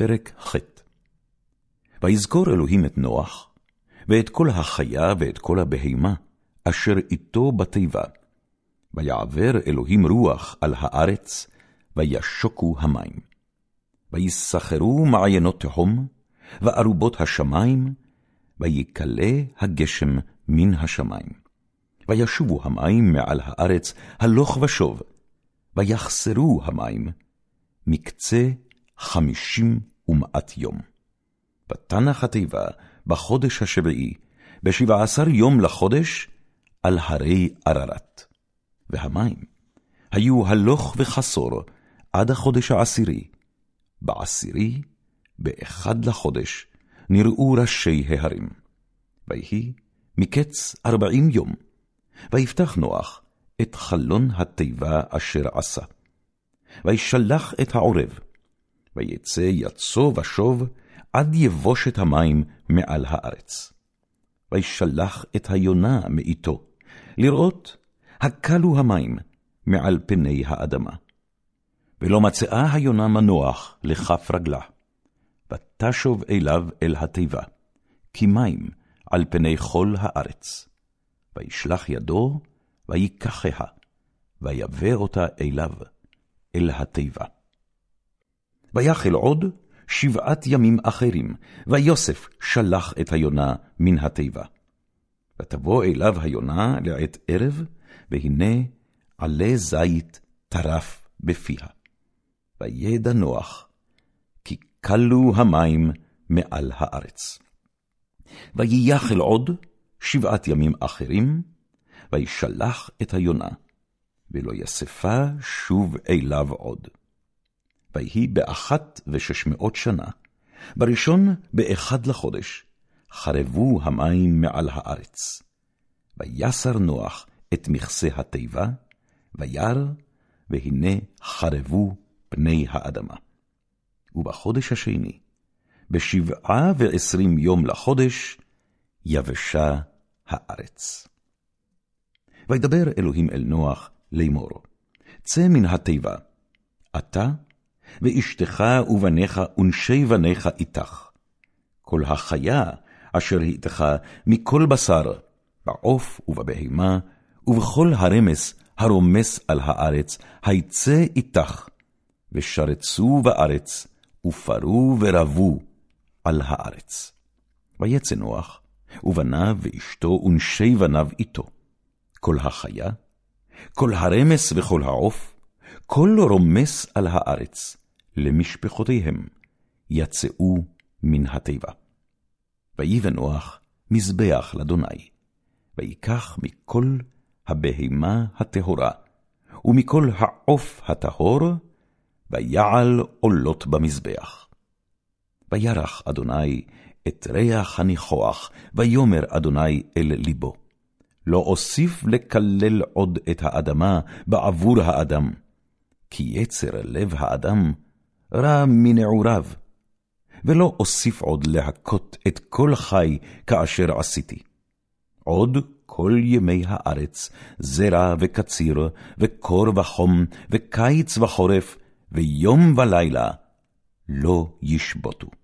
פרק ח' ויזכור אלוהים את נוח, ואת כל החיה ואת כל הבהמה, אשר איתו בתיבה. ויעבר אלוהים רוח על הארץ, וישוקו המים. ויסחרו מעיינות תהום, וארובות השמים, ויקלה הגשם מן השמים. וישובו המים מעל הארץ הלוך ושוב, ויחסרו המים, מקצה חמישים ומעט יום. ותנח התיבה בחודש השביעי, בשבע עשר יום לחודש, על הרי עררת. והמים היו הלוך וחסור עד החודש העשירי. בעשירי, באחד לחודש, נראו ראשי ההרים. ויהי מקץ ארבעים יום, ויפתח נוח את חלון התיבה אשר עשה. וישלח את העורב, ויצא יצו ושוב עד יבושת המים מעל הארץ. וישלח את היונה מאיתו, לראות הקלו המים מעל פני האדמה. ולא מצאה היונה מנוח לכף רגלה, ותשוב אליו אל התיבה, כי מים על פני כל הארץ. וישלח ידו, ויקחיה, ויבא אותה אליו, אל התיבה. ויחל עוד שבעת ימים אחרים, ויוסף שלח את היונה מן התיבה. ותבוא אליו היונה לעת ערב, והנה עלה זית טרף בפיה. וידע נוח, כי כלו המים מעל הארץ. וייחל עוד שבעת ימים אחרים, וישלח את היונה, ולא יספה שוב אליו עוד. ויהי באחת ושש מאות שנה, בראשון באחד לחודש, חרבו המים מעל הארץ. ויסר נוח את מכסה התיבה, וירא, והנה חרבו פני האדמה. ובחודש השני, בשבעה ועשרים יום לחודש, יבשה הארץ. וידבר אלוהים אל נוח לאמור, צא מן התיבה, אתה ואשתך ובניך ונשי בניך איתך. כל החיה אשר איתך מכל בשר, בעוף ובבהמה, ובכל הרמס הרומס על הארץ, היצא איתך, ושרצו בארץ, ופרו ורבו על הארץ. ויצא נוח, ובניו ואשתו ונשי בניו איתו. כל החיה, כל הרמס וכל העוף, כל רומס על הארץ, למשפחותיהם, יצאו מן התיבה. ויבן נוח מזבח לאדוני, ויקח מכל הבהמה הטהורה, ומכל העוף הטהור, ויעל עולות במזבח. וירח אדוני את ריח הניחוח, ויאמר אדוני אל ליבו. לא אוסיף לקלל עוד את האדמה בעבור האדם, כי יצר לב האדם רע מנעוריו, ולא אוסיף עוד להכות את כל חי כאשר עשיתי. עוד כל ימי הארץ, זרע וקציר, וקור וחום, וקיץ וחורף, ויום ולילה, לא ישבותו.